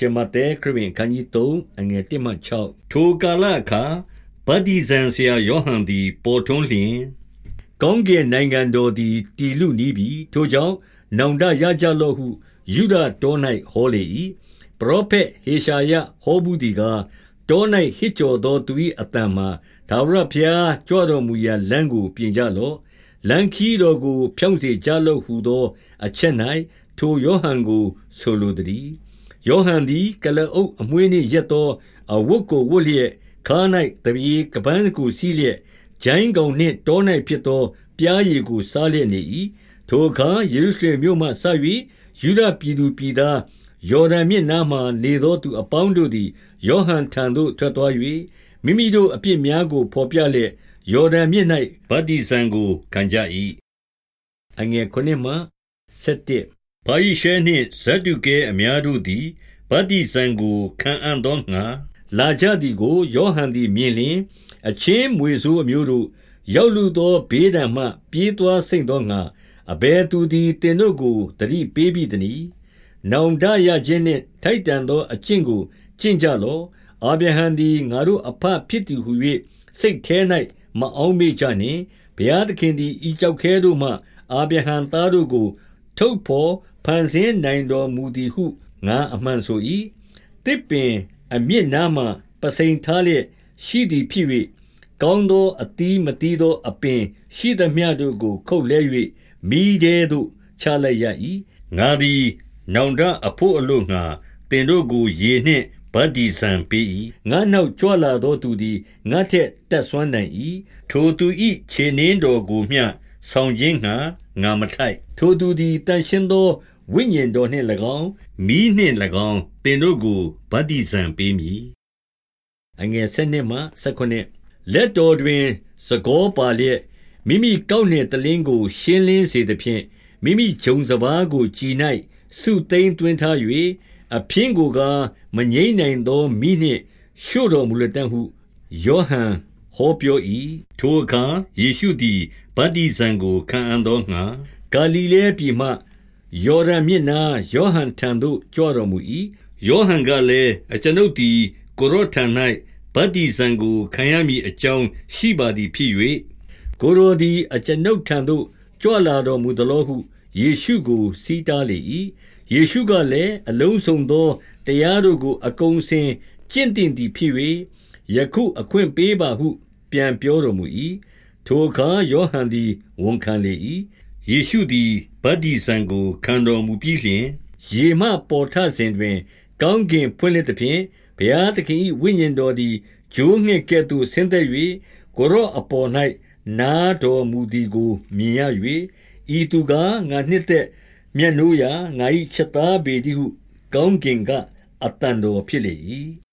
ရှမဿဲခရစ်ဝင်ခန်းကြီး3အငယ်1မှ6ထိုကာလအခါဗတ္တိဇံဆရာယောဟန်သည် ပေါ်ထွန်းလျင်ကောင်းကင်နိုင်ငံတော်သည်တည်လူနီးပြီထိုကြောင့်နောင်တရကြလော့ဟုယူဒတော၌ဟောလေ၏ပရောဖက်ဟေရှာယဟောဘူးဒီကားတော၌ဟစ်ကြော်သောသူ၏အတန်မှာဒါဝရဖျားကြွတော်မူရာလမ်းကိုပြင်ကြလော့လမ်းခီးတော်ကို ဖြောင့်စေကြလော့ဟုသော အချက်၌ထိုယောဟန်ကိုဆိုလိုသည် ယောဟန်သည်ကလအုပ်အမွှေးနှင့်ရက်သောအဝတ်ကိုဝတ်လျက်ခါ၌တပြေကပန်းကိုစီးလျက်ဂျိုင်းကောင်နှင့်တော၌ဖြစ်သောပြားရည်ကိုစားလျက်နေ၏ထိုအခါယေရုရှလင်မြို့မှဆက်၍ယူဒပြည်သူပြည်သားယော်ဒန်မြစ်နားမှနေသောသူအပေါင်းတို့သည်ယောဟန်ထံသို့ထွက်သွား၍မိမိတို့အပြစ်များကိုဖော်ပြလျက်ယော်ဒန်မြစ်၌ဗတ္တိဇံကိုခံကြ၏အငယ်9မှ17 ဖာရိရှဲနှင့် ဇဒ္ဒုကဲအများတို့သည် ဗတ္တိဇံကို ခံအံ့သောငှါ လာကြသည်ကို ယောဟန်သည်မြင်လျှင်၊အချင်းမြွေဆိုးအမျိုးတို့၊ရောက်လုသော ဘေးဒဏ်မှ ပြေးသွားစိမ့်သောငှါ အဘယ်သူသည် သင်တို့ကို သတိပေးဘိသနည်း။နောင်တရခြင်းနှင့် ထိုက်တန်သော အကျင့်ကို ကျင့်ကြလော့။အာဗြဟံသည် ငါတို့အဘဖြစ်သည်ဟူ၍စိတ်ထဲ၌မအောက်မေ့ကြနှင့်။ဘုရားသခင်သည် ဤကျောက်ခဲတို့မှ အာဗြဟံသားတို့ကို ထုတ်ဘော်ဖန်ဆင်းနိုင်တော်မူသည်ဟုငါအမှန်ဆို၏။သစ်ပင်အမြစ်နားမှာပုဆိန်ထားလျက်ရှိသည်ဖြစ်၍၊ကောင်းသောအသီးမသီးသောအပင်ရှိသမျှတို့ကို ခုတ်လှဲ၍မီးထဲသို့ချလိုက်ရ၏။ငါသည်နောင်တအဘို့အလိုငှါသင်တို့ကိုရေနှင့်ဗတ္တိဇံပေး၏။ငါ့နောက်ကြွလာသောသူသည်ငါ့ထက်တတ်စွမ်းနိုင်၏။ထိုသူ၏ခြေနင်းတော်ကိုမျှ ဆောင်ခြင်းငှါငါမထိုက်။ထိုသူသည်သန့်ရှင်းသောဝိညာဉ်တော်နှင့်၎င်း၊မီးနှင့်၎င်းသင်တို့ကိုဗတ္တိဇံပေးမည်။လက်တော်တွင်စံကောပါလျက်၊မိမိကောက်နယ်တလင်းကို ရှင်းလင်းစေသဖြင့်၊မိမိဂျုံစပါးကိုကျီ၌စုသိမ်းသွင်းထား၍၊အဖျင်းကိုကားမငြိမ်းနိုင်သောမီးနှင့်ရှို့တော်မူလတံ့ဟုယောဟန် ဟောပြော၏။ထိုအခါ ယေရှုသည် ဗတ္တိဇံကို ခံအံ့သောငှါ ဂါလိလဲပြည်မှ ယော်ဒန်မြစ်နား ယောဟန်ထံသို့ ကြွတော်မူ၏။ယောဟန်ကလည်း၊အကျွန်ုပ်သည် ကိုယ်တော်ထံ၌ဗတ္တိဇံကို ခံရမည်အကြောင်းရှိပါသည်ဖြစ်၍၊ကိုယ်တော်သည် အကျွန်ုပ်ထံသို့ ကြွလာတော်မူသလောဟု ယေရှုကို ဆီးတားလေ၏။ယေရှုကလည်း၊အလုံးစုံသော တရားတို့ကို အကုန်အစင်ကျင့်သင့်သည်ဖြစ်၍၊ယခုအခွင့်ပေးပါဟု ပြန်ပြောတော်မူ၏။ထိုအခါ ယောဟန်သည် ဝန်ခံလေ၏။ယေရှုသည် ဗတ္တိဇံကို ခံတော်မူပြီးလျှင်၊ရေမှပေါ်ထစဉ်တွင် ကောင်းကင်ဖွင့်လှစ်သဖြင့်၊ဘုရားသခင်၏ဝိညာဉ်တော်သည် ချိုးငှက်ကဲ့သို့ ဆင်းသက်၍ကိုယ်တော်အပေါ်၌နားတော်မူသည်ကို မြင်ရ၍၊ဤသူကား ငါနှစ်သက်မြတ်နိုးရာ ငါ၏ချစ်သားပေတည်းဟု ကောင်းကင်က အသံတော်ဖြစ်လေ၏။